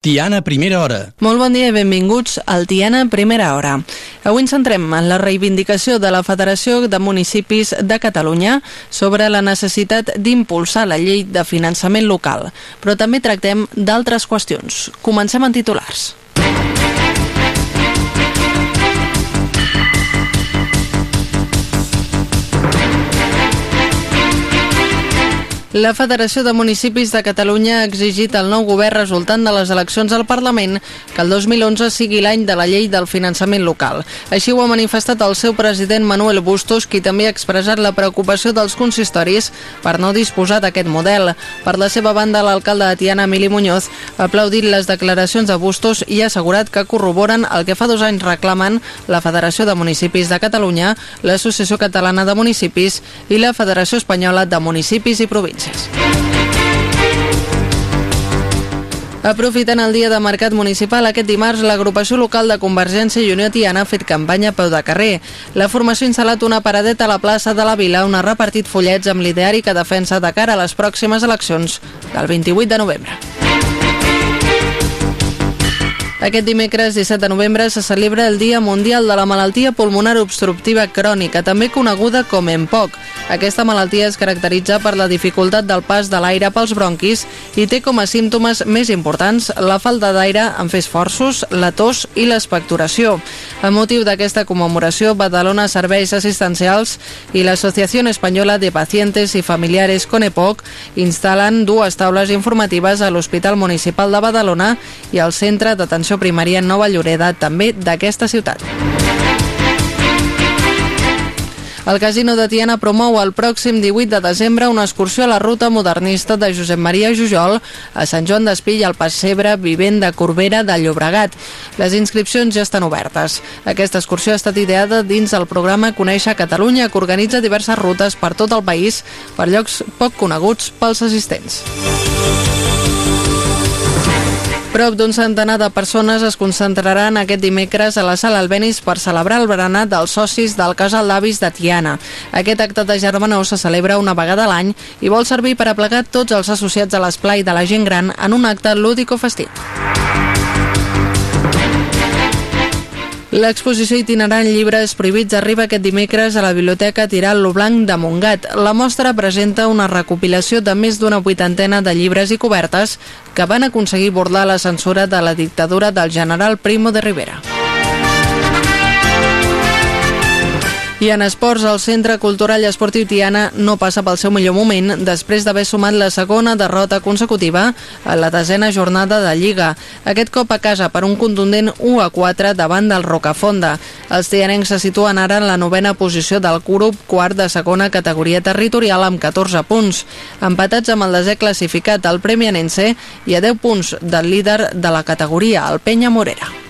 Tiana Primera Hora. Molt bon dia i benvinguts al Tiana Primera Hora. Avui ens centrem en la reivindicació de la Federació de Municipis de Catalunya sobre la necessitat d'impulsar la llei de finançament local, però també tractem d'altres qüestions. Comencem en titulars. La Federació de Municipis de Catalunya ha exigit al nou govern resultant de les eleccions al Parlament que el 2011 sigui l'any de la llei del finançament local. Així ho ha manifestat el seu president Manuel Bustos, qui també ha expressat la preocupació dels consistoris per no disposar d'aquest model. Per la seva banda, l'alcalde de Tiana, Emili Muñoz, ha aplaudit les declaracions de Bustos i ha assegurat que corroboren el que fa dos anys reclamen la Federació de Municipis de Catalunya, l'Associació Catalana de Municipis i la Federació Espanyola de Municipis i Províncies. Aprofitant el dia de mercat municipal, aquest dimarts l'agrupació local de Convergència i Unió Tiana ha fet campanya a peu de carrer. La formació ha instal·lat una paradeta a la plaça de la Vila on ha repartit follets amb l'ideari que defensa de cara a les pròximes eleccions del 28 de novembre. Aquest dimecres 17 de novembre se celebra el Dia Mundial de la Malaltia Pulmonar Obstructiva Crònica, també coneguda com EMPOC. Aquesta malaltia es caracteritza per la dificultat del pas de l'aire pels bronquis i té com a símptomes més importants la falta d'aire en fer esforços, la tos i l'expectoració. A motiu d'aquesta commemoració, Badalona Serveis Assistencials i l'Associació Espanyola de Pacientes i Familiares con EPOC instal·len dues taules informatives a l'Hospital Municipal de Badalona i al Centre d'Atenció Primària Nova Lloreda, també d'aquesta ciutat. El Casino de Tiana promou el pròxim 18 de desembre una excursió a la ruta modernista de Josep Maria Jujol a Sant Joan d'Espill al Passebre Vivent de Corbera de Llobregat. Les inscripcions ja estan obertes. Aquesta excursió ha estat ideada dins el programa Conèixer Catalunya, que organitza diverses rutes per tot el país per llocs poc coneguts pels assistents. Prop d'un centenar de persones es concentraran aquest dimecres a la sala Albenis per celebrar el berenat dels socis del casal d'avis de Tiana. Aquest acte de germanor se celebra una vegada a l'any i vol servir per aplegar tots els associats a l'esplai de la gent gran en un acte lúdico-festiu. L'exposició itinerant Llibres Prohibits arriba aquest dimecres a la Biblioteca Tiral Lo Blanc de Montgat. La mostra presenta una recopilació de més d'una vuitantena de llibres i cobertes que van aconseguir bordar la censura de la dictadura del general Primo de Rivera. I en esports, el Centre Cultural i Esportiu Tiana no passa pel seu millor moment després d'haver sumat la segona derrota consecutiva a la desena jornada de Lliga. Aquest cop a casa per un contundent 1 a 4 davant del Rocafonda. Els tianencs se situen ara en la novena posició del grup quart de segona categoria territorial amb 14 punts. Empatats amb el desè classificat, el Premi Anense, i a 10 punts del líder de la categoria, el Penya Morera.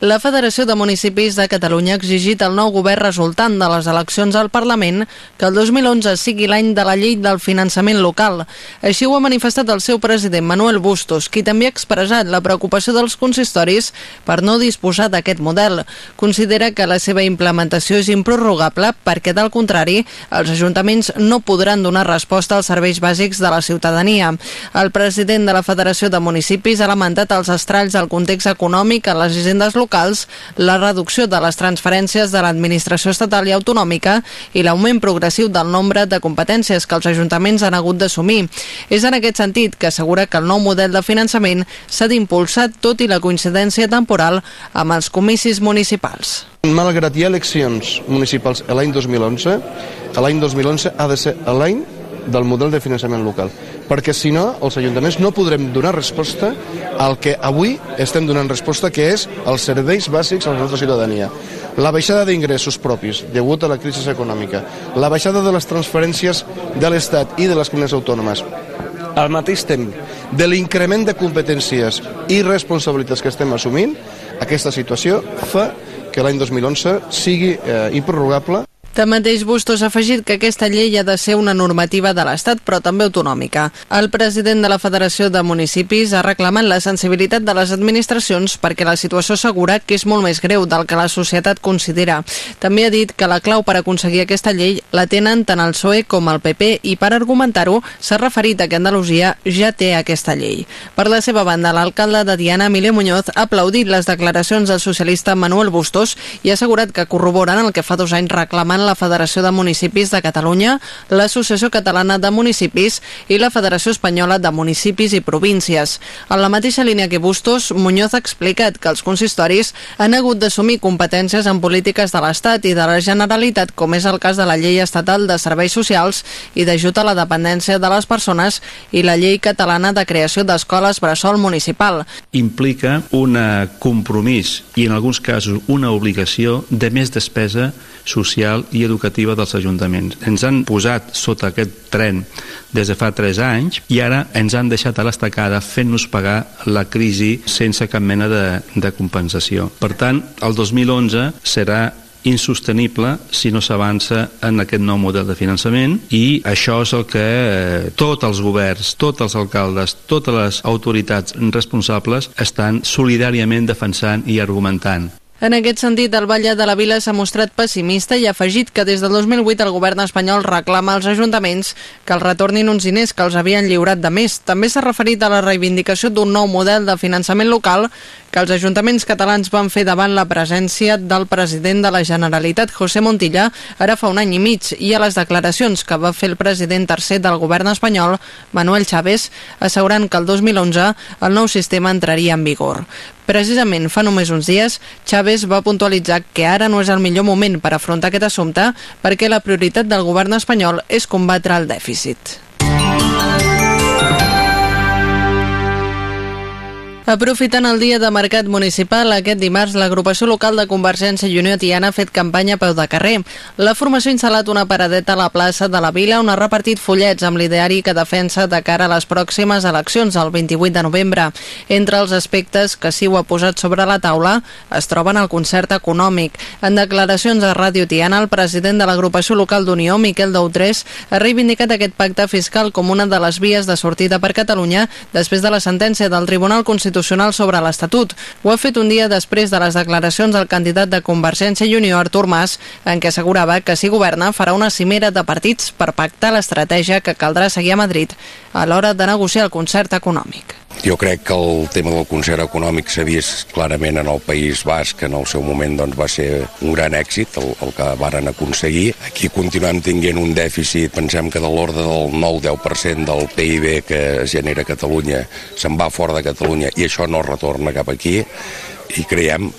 La Federació de Municipis de Catalunya ha exigit al nou govern resultant de les eleccions al Parlament que el 2011 sigui l'any de la llei del finançament local. Així ho ha manifestat el seu president Manuel Bustos, qui també ha expressat la preocupació dels consistoris per no disposar d'aquest model. Considera que la seva implementació és improrrogable perquè, del contrari, els ajuntaments no podran donar resposta als serveis bàsics de la ciutadania. El president de la Federació de Municipis ha lamentat els estralls al context econòmic a les hisendes locals locals, la reducció de les transferències de l'administració estatal i autonòmica i l'augment progressiu del nombre de competències que els ajuntaments han hagut d'assumir. És en aquest sentit que assegura que el nou model de finançament s'ha d'impulsar tot i la coincidència temporal amb els comicis municipals. Malgrat hi ha eleccions municipals l'any 2011, l'any 2011 ha de ser l'any del model de finançament local. Perquè si no, els ajuntaments no podrem donar resposta al que avui estem donant resposta, que és els serveis bàsics a la nostra ciutadania. La baixada d'ingressos propis degut a la crisi econòmica, la baixada de les transferències de l'Estat i de les comunitats autònomes, al mateix temps de l'increment de competències i responsabilitats que estem assumint, aquesta situació fa que l'any 2011 sigui eh, improrrogable Tanmateix, Bustos ha afegit que aquesta llei ha de ser una normativa de l'Estat, però també autonòmica. El president de la Federació de Municipis ha reclamat la sensibilitat de les administracions perquè la situació assegura que és molt més greu del que la societat considera. També ha dit que la clau per aconseguir aquesta llei la tenen tant el PSOE com el PP i per argumentar-ho s'ha referit a que Andalusia ja té aquesta llei. Per la seva banda, l'alcalde de Diana, Emilio Muñoz, ha aplaudit les declaracions del socialista Manuel Bustos i ha assegurat que corroboren el que fa dos anys reclamant la Federació de Municipis de Catalunya, l'Associació Catalana de Municipis i la Federació Espanyola de Municipis i Províncies. En la mateixa línia que Bustos, Muñoz ha explicat que els consistoris han hagut d'assumir competències en polítiques de l'Estat i de la Generalitat, com és el cas de la Llei Estatal de Serveis Socials i d'ajut a la dependència de les persones i la Llei Catalana de Creació d'Escoles Bressol Municipal. Implica un compromís i en alguns casos una obligació de més despesa social i educativa dels ajuntaments. Ens han posat sota aquest tren des de fa 3 anys i ara ens han deixat a l'estacada fent-nos pagar la crisi sense cap mena de, de compensació. Per tant, el 2011 serà insostenible si no s'avança en aquest nou model de finançament i això és el que eh, tots els governs, tots els alcaldes, totes les autoritats responsables estan solidàriament defensant i argumentant. En aquest sentit, el Batlle de la Vila s'ha mostrat pessimista i ha afegit que des del 2008 el govern espanyol reclama als ajuntaments que els retornin uns diners que els havien lliurat de més. També s'ha referit a la reivindicació d'un nou model de finançament local que els ajuntaments catalans van fer davant la presència del president de la Generalitat, José Montilla, ara fa un any i mig, i a les declaracions que va fer el president tercer del govern espanyol, Manuel Chávez, assegurant que el 2011 el nou sistema entraria en vigor. Precisament fa només uns dies, Chávez va puntualitzar que ara no és el millor moment per afrontar aquest assumpte perquè la prioritat del govern espanyol és combatre el dèficit. Aprofitant el dia de mercat municipal, aquest dimarts l'agrupació local de Convergència i Unió Tiana ha fet campanya a peu de carrer. La formació ha instal·lat una paradeta a la plaça de la Vila on ha repartit follets amb l'ideari que defensa de cara a les pròximes eleccions el 28 de novembre. Entre els aspectes que sí ho ha posat sobre la taula es troben el concert econòmic. En declaracions a Ràdio Tiana, el president de l'agrupació local d'Unió, Miquel Doutrés, ha reivindicat aquest pacte fiscal com una de les vies de sortida per Catalunya després de la sentència del Tribunal Constitucional Constitucional sobre l'Estatut. Ho ha fet un dia després de les declaracions del candidat de Convergència i Unió, Artur Mas, en què assegurava que si governa farà una cimera de partits per pactar l'estratègia que caldrà seguir a Madrid a l'hora de negociar el concert econòmic. Jo crec que el tema del concert econòmic s'ha vist clarament en el País Basc, en el seu moment doncs, va ser un gran èxit el, el que varen aconseguir. Aquí continuem tinguent un dèficit, pensem que de l'ordre del 9-10% del PIB que es genera a Catalunya se'n va fora de Catalunya i això no retorna cap aquí i creiem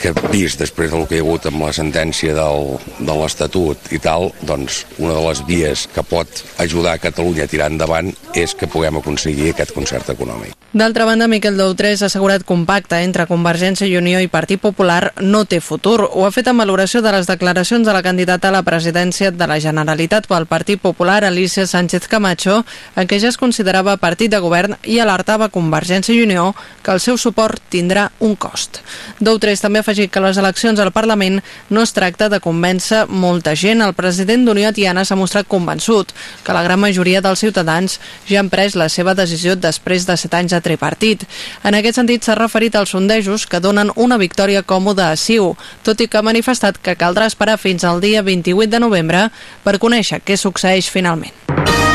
que vist després del que hi ha hagut amb la sentència del, de l'Estatut i tal, doncs una de les vies que pot ajudar a Catalunya a tirar endavant és que puguem aconseguir aquest concert econòmic. D'altra banda, Miquel Doutres ha assegurat que un pacte entre Convergència i Unió i Partit Popular no té futur. Ho ha fet en valoració de les declaracions de la candidata a la presidència de la Generalitat pel Partit Popular, Alicia Sánchez Camacho, en què ja es considerava partit de govern i alertava Convergència i Unió que el seu suport tindrà un cost. Doutres també ha afegit que les eleccions al Parlament no es tracta de convèncer molta gent. El president d'Unió Tiana s'ha mostrat convençut que la gran majoria dels ciutadans ja han pres la seva decisió després de set anys de tripartit. En aquest sentit s'ha referit als sondejos que donen una victòria còmoda a Siu, tot i que ha manifestat que caldrà esperar fins al dia 28 de novembre per conèixer què succeeix finalment.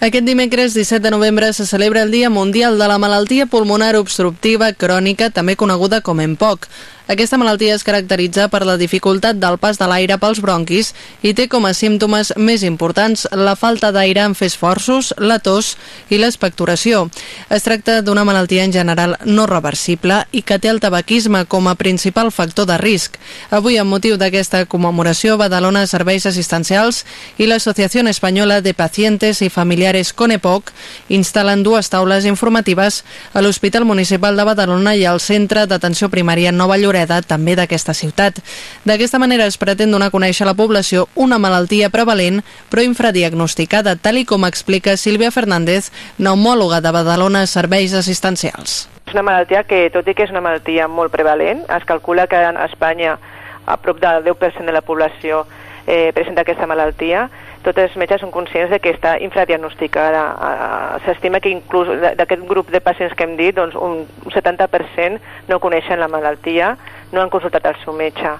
Aquest dimecres 17 de novembre se celebra el Dia Mundial de la Malaltia Pulmonar Obstructiva Crònica, també coneguda com EMPOC. Aquesta malaltia es caracteritza per la dificultat del pas de l'aire pels bronquis i té com a símptomes més importants la falta d'aire en fer esforços, la tos i l'expectoració. Es tracta d'una malaltia en general no reversible i que té el tabaquisme com a principal factor de risc. Avui, amb motiu d'aquesta commemoració, Badalona Serveis Assistencials i l'Associació Espanyola de Pacientes i Familiares Conepoc instal·len dues taules informatives a l'Hospital Municipal de Badalona i al Centre d'Atenció Primària Nova Lloret Sureda, també d'aquesta ciutat. D'aquesta manera es pretén donar a conèixer a la població una malaltia prevalent però infradiagnosticada, tal i com explica Sílvia Fernández, pneumòloga de Badalona serveis assistencials. És una malaltia que, tot i que és una malaltia molt prevalent, es calcula que a Espanya a prop del 10% de la població eh, presenta aquesta malaltia, tots els metges són conscients de que està infradiagnosticada. Uh, S'estima que inclús d'aquest grup de pacients que hem dit, doncs un 70% no coneixen la malaltia, no han consultat el seu metge.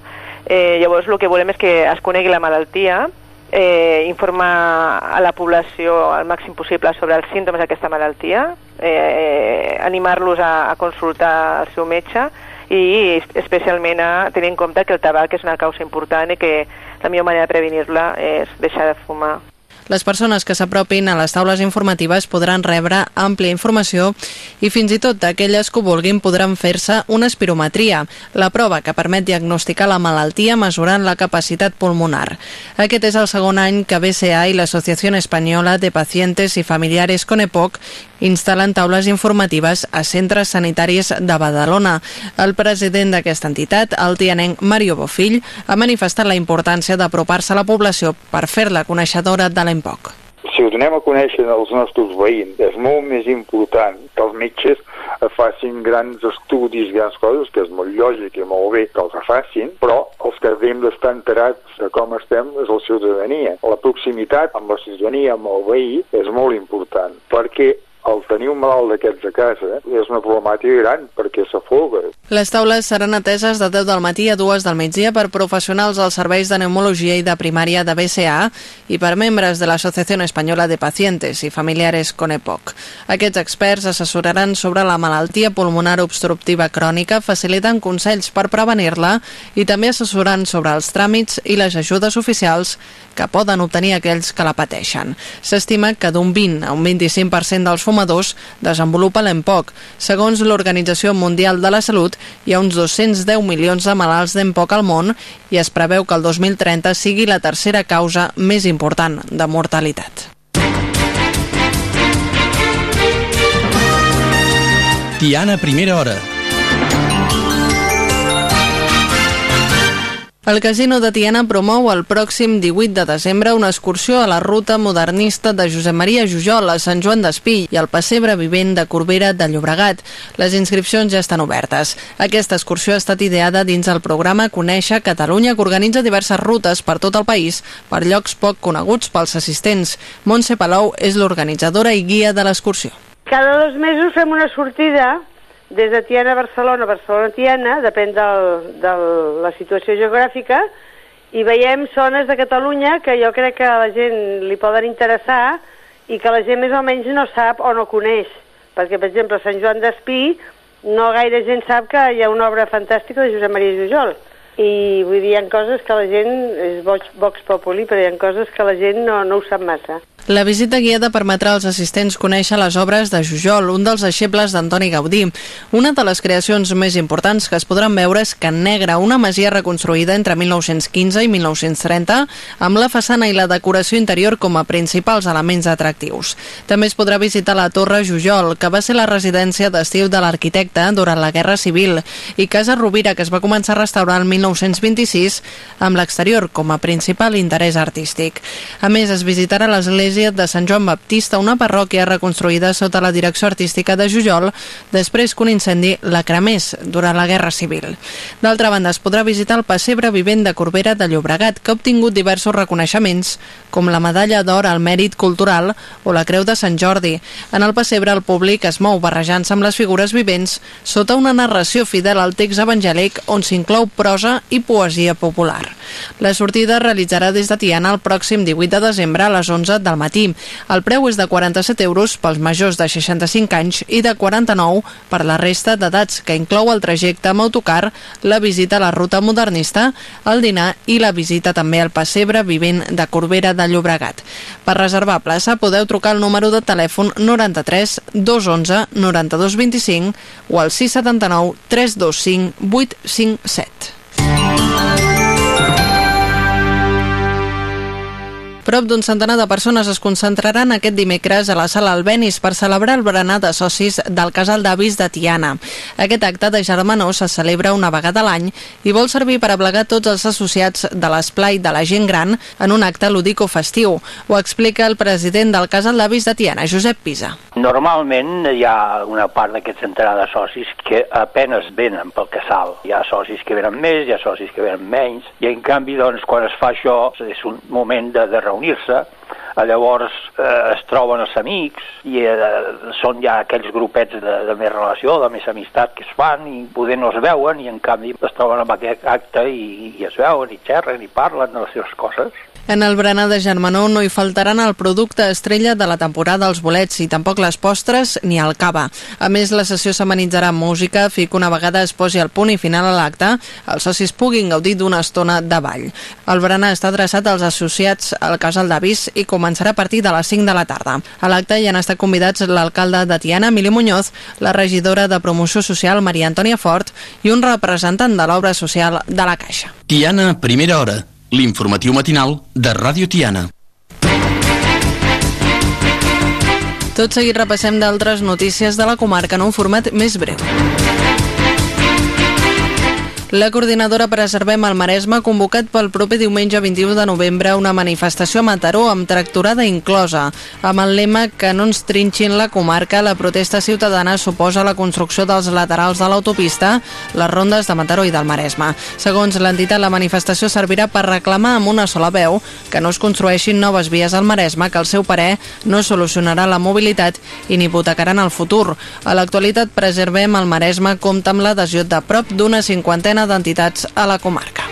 Eh, llavors el que volem és que es conegui la malaltia, eh, informar a la població al màxim possible sobre els símptomes d'aquesta malaltia, eh, animar-los a, a consultar el seu metge i especialment a tenir en compte que el tabac és una causa important i que la millor manera de prevenir-la és deixar de fumar. Les persones que s'apropin a les taules informatives podran rebre àmplia informació i fins i tot aquelles que vulguin podran fer-se una espirometria, la prova que permet diagnosticar la malaltia mesurant la capacitat pulmonar. Aquest és el segon any que BCA i l'Associació Espanyola de Pacientes i Familiares con EPOC instal·len taules informatives a centres sanitaris de Badalona. El president d'aquesta entitat, el tianenc Mario Bofill, ha manifestat la importància d'apropar-se a la població per fer-la coneixedora de la poc. Si ho donem a conèixer als nostres veïns, és molt més important que els metges facin grans estudis, grans coses, que és molt lògic i molt bé que els facin, però els que hem d'estar enterats de com estem és la ciutadania. La proximitat amb la ciutadania, amb el veí, és molt important, perquè el tenir un malalt d'aquests a casa és una problemàtica gran perquè s'afoga. Les taules seran ateses de 10 del matí a 2 del migdia per professionals dels serveis de neumologia i de primària de BCA i per membres de l'Associació Espanyola de Pacientes i Familiares con EPOC. Aquests experts assessoraran sobre la malaltia pulmonar obstructiva crònica, facilitant consells per prevenir-la i també assessorant sobre els tràmits i les ajudes oficials que poden obtenir aquells que la pateixen. S'estima que d'un 20 a un 25% dels fumadors desenvolupa l'EMPOC. Segons l'Organització Mundial de la Salut, hi ha uns 210 milions de malalts d'EMPOC al món i es preveu que el 2030 sigui la tercera causa més important de mortalitat. Tiana, primera hora. El Casino de Tiana promou el pròxim 18 de desembre una excursió a la ruta modernista de Josep Maria Jujol a Sant Joan d'Espí i al pessebre vivent de Corbera de Llobregat. Les inscripcions ja estan obertes. Aquesta excursió ha estat ideada dins el programa Conèixer Catalunya que organitza diverses rutes per tot el país per llocs poc coneguts pels assistents. Montse Palou és l'organitzadora i guia de l'excursió. Cada dos mesos fem una sortida des de Tiana a Barcelona, Barcelona a Tiana, depèn del, de la situació geogràfica, i veiem zones de Catalunya que jo crec que a la gent li poden interessar i que la gent més o menys no sap o no coneix. Perquè, per exemple, a Sant Joan d'Espí no gaire gent sap que hi ha una obra fantàstica de Josep Maria Jujol. I vull dir, hi ha coses que la gent, és Vox, Vox Populi, però hi ha coses que la gent no, no ho sap massa. La visita guiada permetrà als assistents conèixer les obres de Jujol, un dels deixebles d'Antoni Gaudí. Una de les creacions més importants que es podran veure és Can Negre, una masia reconstruïda entre 1915 i 1930, amb la façana i la decoració interior com a principals elements atractius. També es podrà visitar la Torre Jujol, que va ser la residència d'estiu de l'arquitecte durant la Guerra Civil, i Casa Rovira, que es va començar a restaurar el 1926, amb l'exterior com a principal interès artístic. A més, es visitarà l'església de Sant Joan Baptista, una parròquia reconstruïda sota la direcció artística de Jujol després que un incendi la cremés durant la Guerra Civil. D'altra banda, es podrà visitar el pessebre vivent de Corbera de Llobregat, que ha obtingut diversos reconeixements, com la medalla d'or al mèrit cultural o la Creu de Sant Jordi. En el pessebre el públic es mou barrejant-se amb les figures vivents sota una narració fidel al text evangèlic on s'inclou prosa i poesia popular. La sortida es realitzarà des de Tiana el pròxim 18 de desembre a les 11 del matí. El preu és de 47 euros pels majors de 65 anys i de 49 per la resta d'edats, que inclou el trajecte amb autocar, la visita a la ruta modernista, el dinar i la visita també al pessebre vivent de Corbera de Llobregat. Per reservar plaça podeu trucar al número de telèfon 93 211 92 25 o al 679 325 857. Prop d'un centenar de persones es concentraran aquest dimecres a la sala Albenis per celebrar el berenar de socis del casal d'avis de Tiana. Aquest acte de germanor se celebra una vegada a l'any i vol servir per ablegar tots els associats de l'esplai de la gent gran en un acte ludico festiu. Ho explica el president del casal d'avis de Tiana, Josep Pisa. Normalment hi ha una part d'aquest centenar de socis que apenes venen pel casal. Hi ha socis que venen més, hi ha socis que venen menys, i en canvi, doncs, quan es fa això, és un moment de, de reunir-se, llavors eh, es troben els amics i eh, són ja aquells grupets de, de més relació, de més amistat que es fan i poder no es veuen i en canvi es troben amb aquest acte i, i es veuen i xerren i parlen de les seves coses. En el berenar de Germanó no hi faltaran el producte estrella de la temporada dels bolets i tampoc les postres ni el cava. A més, la sessió s'amenitzarà amb música, fi que una vegada es posi el punt i final a l'acte, els socis puguin gaudir d'una estona de ball. El berenar està adreçat als associats al casal d'avis i començarà a partir de les 5 de la tarda. A l'acte hi han estat convidats l'alcalde de Tiana, Emili Muñoz, la regidora de Promoció Social, Maria Antònia Fort, i un representant de l'obra social de la Caixa. Tiana, primera hora l'informatiu matinal de Ràdio Tiana. Tot seguit repassem d'altres notícies de la comarca en un format més breu. La coordinadora Preservem el Maresme ha convocat pel proper diumenge 21 de novembre una manifestació a Mataró amb tracturada inclosa. Amb el lema que no ens trinxin la comarca, la protesta ciutadana suposa la construcció dels laterals de l'autopista, les rondes de Mataró i del Maresme. Segons l'entitat, la manifestació servirà per reclamar amb una sola veu que no es construeixin noves vies al Maresme, que al seu parer no solucionarà la mobilitat i ni hipotecaran el futur. A l'actualitat, Preservem el Maresme compta amb l'adhesió de prop d'una cinquantena d'entitats a la comarca.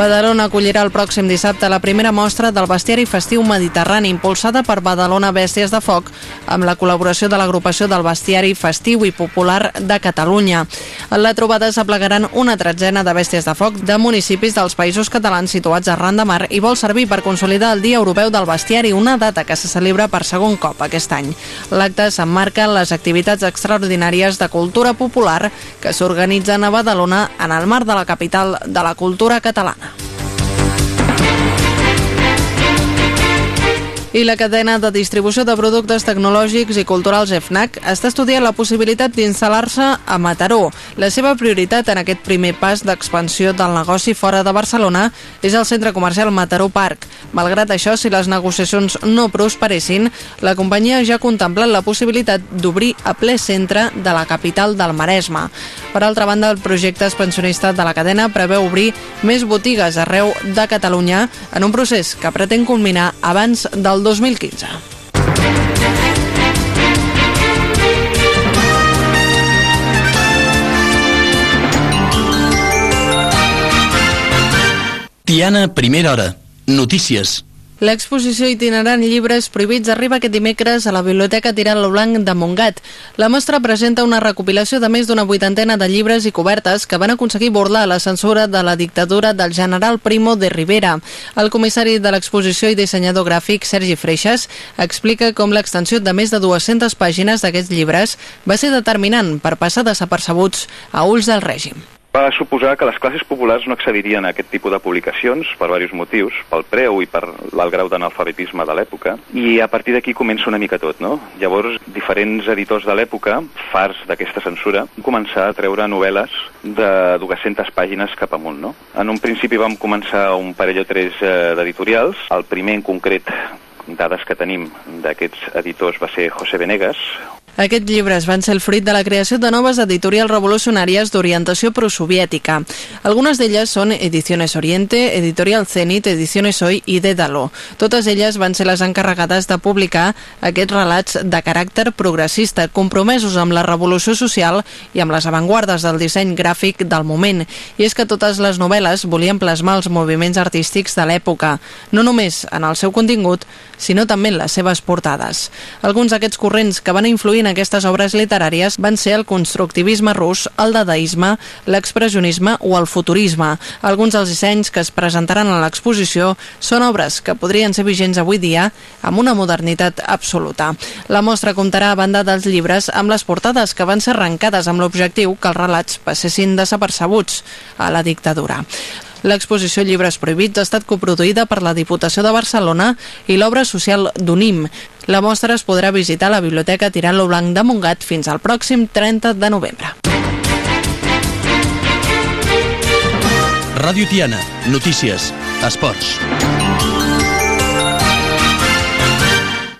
Badalona acollirà el pròxim dissabte la primera mostra del bestiari festiu mediterrani impulsada per Badalona Bèsties de Foc amb la col·laboració de l'agrupació del bestiari festiu i popular de Catalunya. En la trobada s'aplegaran una tretzena de bèsties de foc de municipis dels països catalans situats arran de mar i vol servir per consolidar el Dia Europeu del Bestiari, una data que se celebra per segon cop aquest any. L'acte s'emmarca en les activitats extraordinàries de cultura popular que s'organitzen a Badalona en el marc de la capital de la cultura catalana. America. I la cadena de distribució de productes tecnològics i culturals FNAC està estudiant la possibilitat d'instal·lar-se a Mataró. La seva prioritat en aquest primer pas d'expansió del negoci fora de Barcelona és el centre comercial Mataró Park. Malgrat això, si les negociacions no prosperessin, la companyia ja ha contemplat la possibilitat d'obrir a ple centre de la capital del Maresme. Per altra banda, el projecte expansionista de la cadena preveu obrir més botigues arreu de Catalunya en un procés que pretén culminar abans del 2015. Tiana, primera hora. Notícies. L'exposició itinerant Llibres Prohibits arriba aquest dimecres a la Biblioteca Tirant lo Blanc de Montgat. La mostra presenta una recopilació de més d'una vuitantena de llibres i cobertes que van aconseguir burlar la censura de la dictadura del general Primo de Rivera. El comissari de l'exposició i dissenyador gràfic, Sergi Freixas, explica com l'extensió de més de 200 pàgines d'aquests llibres va ser determinant per passar desapercebuts a ulls del règim va suposar que les classes populars no accedirien a aquest tipus de publicacions per diversos motius, pel preu i per l'alt grau d'analfabetisme de l'època, i a partir d'aquí comença una mica tot, no? Llavors, diferents editors de l'època, fars d'aquesta censura, van començar a treure novel·les de 200 pàgines cap amunt, no? En un principi vam començar un parell o tres eh, d'editorials, el primer en concret dades que tenim d'aquests editors va ser José Venegas, aquests llibres van ser el fruit de la creació de noves editorials revolucionàries d'orientació prosoviètica. Algunes d'elles són Ediciones Oriente, Editorial Zenit, Ediciones Hoy i Dédalo. Totes elles van ser les encarregades de publicar aquests relats de caràcter progressista, compromesos amb la revolució social i amb les avantguardes del disseny gràfic del moment. I és que totes les novel·les volien plasmar els moviments artístics de l'època, no només en el seu contingut, sinó també en les seves portades. Alguns d'aquests corrents que van influir en aquestes obres literàries van ser el constructivisme rus, el dadaisme, l'expressionisme o el futurisme. Alguns dels dissenys que es presentaran a l'exposició són obres que podrien ser vigents avui dia amb una modernitat absoluta. La mostra comptarà, a banda dels llibres, amb les portades que van ser arrencades amb l'objectiu que els relats passessin desapercebuts a la dictadura. L'exposició Llibres Prohibits ha estat coproduïda per la Diputació de Barcelona i l'obra social d'UNIM. La mostra es podrà visitar a la Biblioteca Tirant-lo Blanc de Montgat fins al pròxim 30 de novembre. Ràdio Tiana. Notícies. Esports.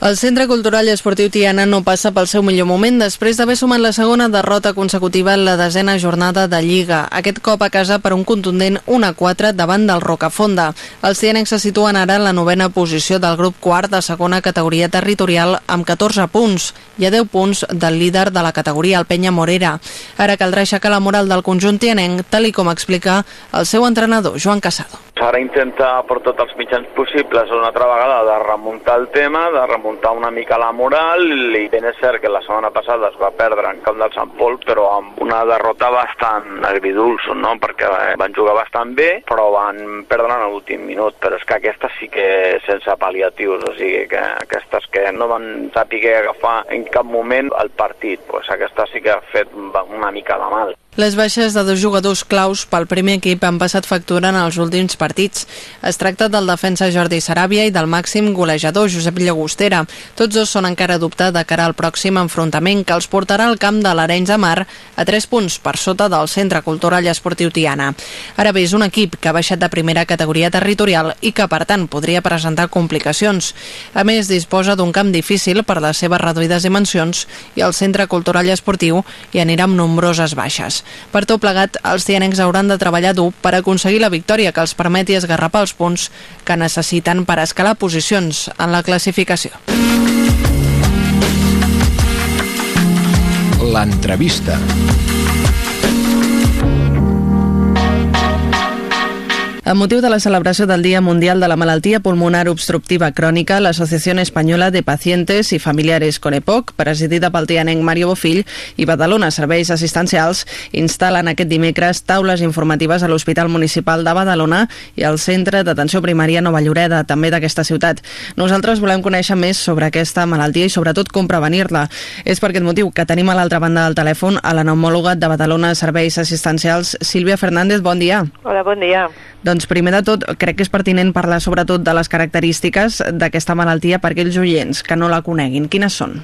El Centre Cultural i Esportiu Tiana no passa pel seu millor moment després d'haver sumat la segona derrota consecutiva en la desena jornada de Lliga, aquest cop a casa per un contundent 1-4 davant del Rocafonda. Els tianencs se situen ara en la novena posició del grup quart de segona categoria territorial amb 14 punts i a 10 punts del líder de la categoria, el Penya Morera. Ara caldrà aixecar la moral del conjunt tianenc, tal i com explica el seu entrenador, Joan Casado. Ara intenta per tots els mitjans possibles una altra vegada de remuntar el tema, de remuntar una mica la moral i ben és cert que la setmana passada es va perdre en camp del Sant Pol però amb una derrota bastant agridulce, no? perquè van jugar bastant bé però van perdre en l'últim minut però és que aquesta sí que sense pal·liatius o sigui que aquestes que no van saber agafar en cap moment el partit pues aquesta sí que ha fet una mica de mal. Les baixes de dos jugadors claus pel primer equip han passat factura en els últims partits. Es tracta del defensa Jordi Saràbia i del màxim golejador Josep Llagostera. Tots dos són encara dubte de cara al pròxim enfrontament que els portarà al camp de l'Arenys de Mar a 3 punts per sota del Centre Cultural i Esportiu Tiana. Ara bé, és un equip que ha baixat de primera categoria territorial i que, per tant, podria presentar complicacions. A més, disposa d'un camp difícil per les seves reduïdes dimensions i el Centre Cultural i Esportiu hi anirà amb nombroses baixes. Per tot plegat, els tianencs hauran de treballar dur per aconseguir la victòria que els permeti esgarrapar els punts que necessiten per escalar posicions en la classificació. L'entrevista. Amb motiu de la celebració del Dia Mundial de la Malaltia Pulmonar Obstructiva Crònica, l'Associació Espanyola de Pacientes i Familiares con EPOC, presidida pel tianenc Mario Bofill i Badalona Serveis Assistencials, instal·len aquest dimecres taules informatives a l'Hospital Municipal de Badalona i al Centre d'Atenció Primària Nova Lloreda, també d'aquesta ciutat. Nosaltres volem conèixer més sobre aquesta malaltia i sobretot com prevenir-la. És per aquest motiu que tenim a l'altra banda del telèfon a la pneumòloga de Badalona Serveis Assistencials, Sílvia Fernández. Bon dia. Hola, bon dia. Doncs primer de tot, crec que és pertinent parlar sobretot de les característiques d'aquesta malaltia per aquells oients que no la coneguin. Quines són?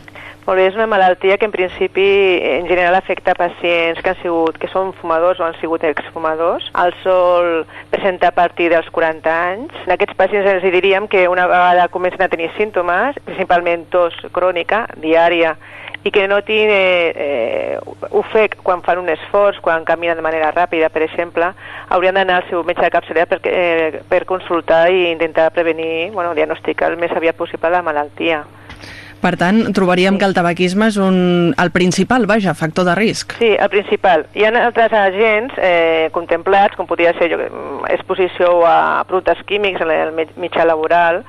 Molt bé, és una malaltia que en principi en general afecta pacients que han sigut, que són fumadors o han sigut exfumadors. El sol presenta a partir dels 40 anys. En aquests pacients els diríem que una vegada comencen a tenir símptomes, principalment tos crònica, diària, i que notin eh, eh, ofec quan fan un esforç, quan caminen de manera ràpida, per exemple, haurien d'anar al seu metge de capçalera per, eh, per consultar i intentar prevenir, bueno, diagnosticar el més aviat possible la malaltia. Per tant, trobaríem sí. que el tabaquisme és un, el principal, vaja, factor de risc. Sí, el principal. Hi ha altres agents eh, contemplats, com podria ser jo, exposició a productes químics en el mitjà laboral,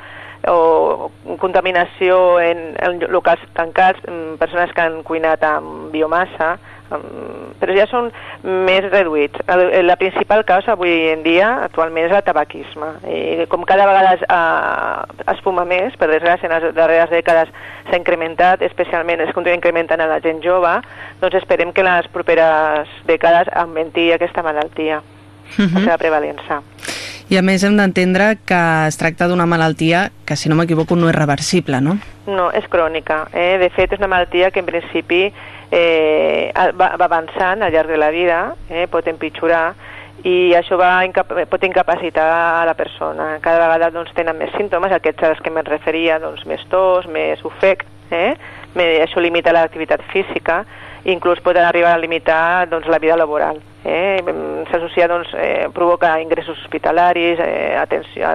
o contaminació en, en locals tancats, persones que han cuinat amb biomassa, però ja són més reduïts. La principal causa avui en dia actualment és el tabaquisme. I com cada vegada es, uh, es fuma més, per desgràcia, en les darreres dècades s'ha incrementat, especialment es continua incrementant a la gent jove, doncs esperem que les properes dècades augmenti aquesta malaltia, uh -huh. la seva prevalença. I a més hem d'entendre que es tracta d'una malaltia que, si no m'equivoco, no és reversible, no? No, és crònica. Eh? De fet, és una malaltia que en principi eh, va, va avançant al llarg de la vida, eh? pot empitjorar, i això va incap pot incapacitar a la persona. Cada vegada doncs, tenen més símptomes, aquests als que me'n referia, doncs, més tos, més ofec, eh? Això limita l'activitat física, inclús poden arribar a limitar doncs, la vida laboral. Eh? S'associa, doncs, eh, provoca ingressos hospitalaris, eh, atenció,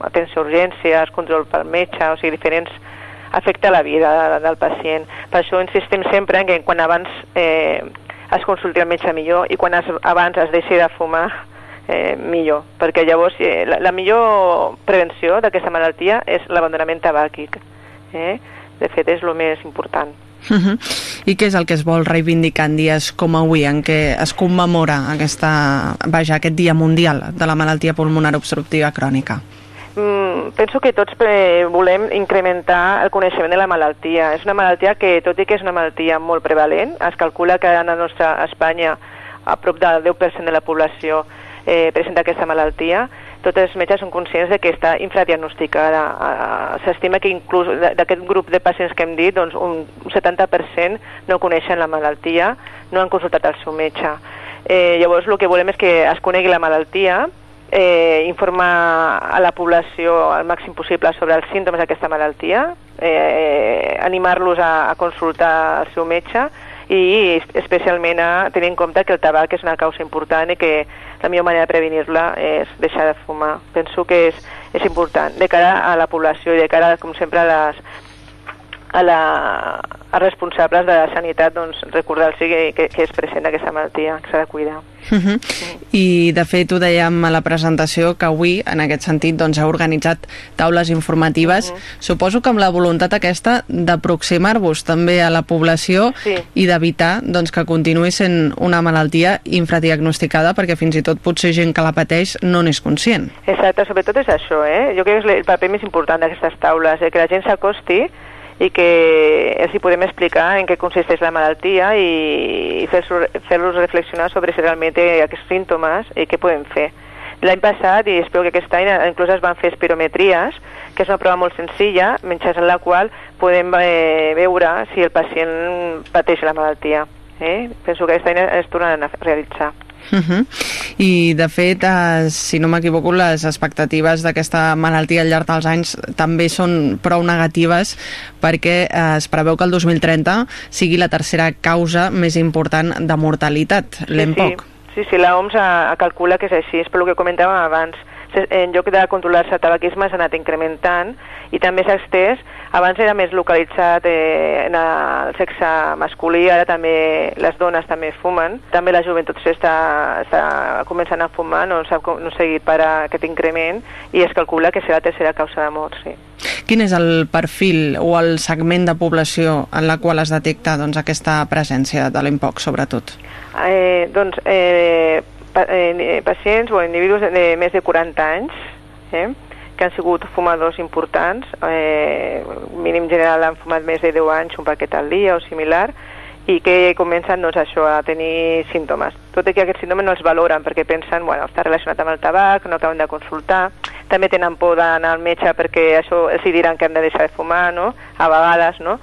atenció a urgències, control pel metge, o sigui, diferents afecta la vida del pacient. Per això insistim sempre en que quan abans eh, es consulti el metge millor i quan es, abans es deixi de fumar eh, millor, perquè llavors eh, la, la millor prevenció d'aquesta malaltia és l'abandonament tabàquic. Eh? De fet, és el més important. Uh -huh. I què és el que es vol reivindicar en dies com avui, en què es commemora aquesta, vaja, aquest Dia Mundial de la Malaltia Pulmonar Obstructiva Crònica? Mm, penso que tots eh, volem incrementar el coneixement de la malaltia. És una malaltia que, tot i que és una malaltia molt prevalent, es calcula que a la nostra Espanya a prop del 10% de la població eh, presenta aquesta malaltia, tots els metges són conscients de que està infradiagnosticada. S'estima que inclús d'aquest grup de pacients que hem dit, doncs un 70% no coneixen la malaltia, no han consultat el seu metge. Eh, llavors el que volem és que es conegui la malaltia eh, informar a la població al màxim possible sobre els símptomes d'aquesta malaltia, eh, animar-los a, a consultar el seu metge i especialment a tenir en compte que el tabac és una causa important i que la millor manera de prevenir-la és deixar de fumar. Penso que és, és important de cara a la població i de cara, com sempre, a les, a, la, a responsables de la sanitat doncs, recordar-los que, que, que és present aquesta malaltia, que s'ha de cuidar. Uh -huh. I de fet ho dèiem a la presentació que avui en aquest sentit doncs, ha organitzat taules informatives uh -huh. suposo que amb la voluntat aquesta d'aproximar-vos també a la població sí. i d'evitar doncs, que continuï sent una malaltia infradiagnosticada perquè fins i tot potser gent que la pateix no n'és conscient. Exacte, sobretot és això, eh? jo crec que és el paper més important d'aquestes taules, eh? que la gent s'acosti i que els hi podem explicar en què consisteix la malaltia i, fer-los fer reflexionar sobre si realment té aquests símptomes i què podem fer. L'any passat, i espero que aquest any, inclús es van fer espirometries, que és una prova molt senzilla, mitjançant la qual podem eh, veure si el pacient pateix la malaltia. Eh? Penso que aquest any es tornaran a realitzar. Uh -huh. I de fet, eh, si no m'equivoco, les expectatives d'aquesta malaltia al llarg dels anys també són prou negatives perquè eh, es preveu que el 2030 sigui la tercera causa més important de mortalitat, l'EMPOC. Sí, sí, sí la OMS a, a calcula que és així, és pel que comentàvem abans. En lloc de controlar-se el tabaquisme s'ha anat incrementant i també s'ha estès abans era més localitzat eh, en el sexe masculí, ara també les dones també fumen, també la joventut està, està començant a fumar, no s'ha no seguit per aquest increment i es calcula que serà la tercera causa de mort, sí. Quin és el perfil o el segment de població en la qual es detecta doncs, aquesta presència de l'IMPOC, sobretot? Eh, doncs, eh, pa, eh, pacients o individus de més de 40 anys, eh, que han sigut fumadors importants, eh, mínim general han fumat més de 10 anys, un paquet al dia o similar, i que comencen doncs, això, a tenir símptomes. Tot i que aquests símptomes no els valoren perquè pensen, bueno, està relacionat amb el tabac, no acaben de consultar, també tenen por d'anar al metge perquè això els diran que han de deixar de fumar, no? a vegades, no?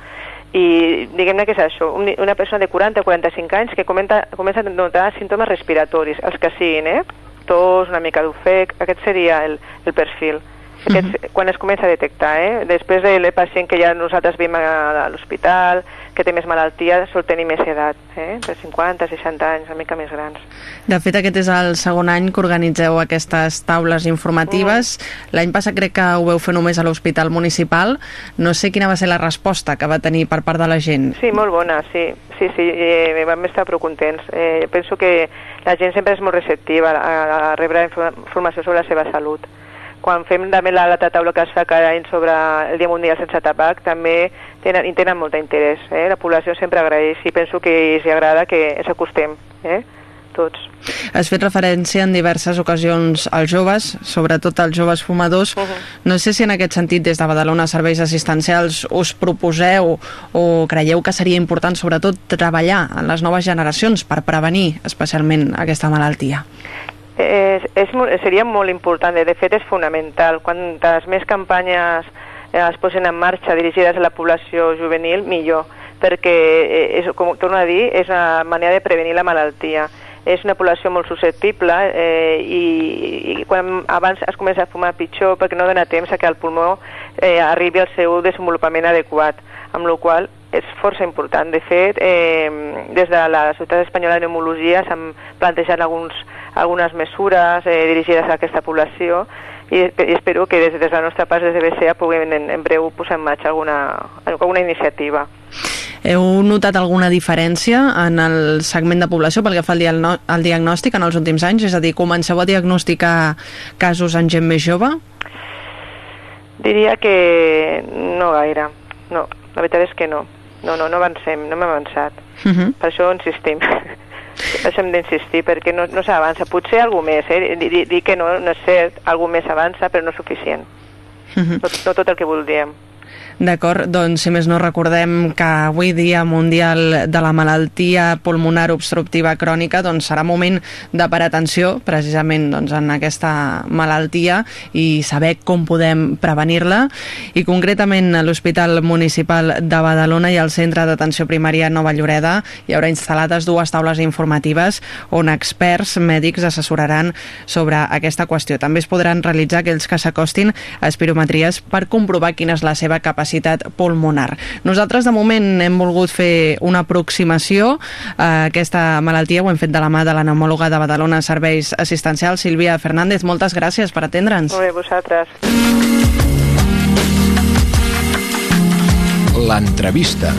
I diguem-ne que és això, una persona de 40 o 45 anys que comenta, comença a notar símptomes respiratoris, els que siguin, eh? tos, una mica d'ofec, aquest seria el, el perfil. Aquests, uh -huh. quan es comença a detectar, eh? Després del pacient que ja nosaltres veiem a l'hospital, que té més malaltia, sol tenir més edat, eh? de 50, 60 anys, una mica més grans. De fet, aquest és el segon any que organitzeu aquestes taules informatives. -huh. L'any passat crec que ho veu fer només a l'Hospital Municipal. No sé quina va ser la resposta que va tenir per part de la gent. Sí, molt bona, sí. Sí, sí, eh, vam estar prou contents. Eh, penso que la gent sempre és molt receptiva a, a rebre informació sobre la seva salut quan fem també la, la taula que es fa cada any sobre el Dia Mundial sense tabac, també tenen, tenen molt d'interès. Eh? La població sempre agraeix i penso que els agrada que ens acostem, eh? tots. Has fet referència en diverses ocasions als joves, sobretot als joves fumadors. Uh -huh. No sé si en aquest sentit des de Badalona Serveis Assistencials us proposeu o creieu que seria important sobretot treballar en les noves generacions per prevenir especialment aquesta malaltia. És, és, seria molt important, de fet és fonamental. Quantes més campanyes eh, es posen en marxa dirigides a la població juvenil, millor, perquè, eh, és, com torno a dir, és una manera de prevenir la malaltia. És una població molt susceptible eh, i, i quan abans es comença a fumar pitjor perquè no dona temps a que el pulmó eh, arribi al seu desenvolupament adequat, amb la qual és força important. De fet, eh, des de la Societat Espanyola de Neumologia s'han plantejat alguns, algunes mesures eh, dirigides a aquesta població i, i espero que des, des de la nostra part, des de BCA, puguem en, en breu posar en marxa alguna, alguna iniciativa. Heu notat alguna diferència en el segment de població pel que fa al, al diagnòstic en els últims anys? És a dir, comenceu a diagnosticar casos en gent més jove? Diria que no gaire. No, la veritat és que no. No, no, no avancem, no hem avançat. Uh -huh. Per això insistim. hem d'insistir, perquè no, no s'avança. Potser alguna més, eh? Dir, dir que no, no és cert, alguna més avança, però no és suficient. Uh -huh. no, no tot el que voldríem. D'acord, doncs si més no recordem que avui dia mundial de la malaltia pulmonar obstructiva crònica doncs serà moment de parar atenció precisament doncs, en aquesta malaltia i saber com podem prevenir-la i concretament a l'Hospital Municipal de Badalona i al Centre d'Atenció Primària Nova Lloreda hi haurà instal·lades dues taules informatives on experts mèdics assessoraran sobre aquesta qüestió. També es podran realitzar aquells que s'acostin a espirometries per comprovar quina és la seva capacitat pulmonar. Nosaltres de moment hem volgut fer una aproximació a aquesta malaltia, ho hem fet de la mà de la neumòloga de Badalona Serveis Assistencials, Sílvia Fernández. Moltes gràcies per atendre'ns. Molt bé, vosaltres. L'entrevista.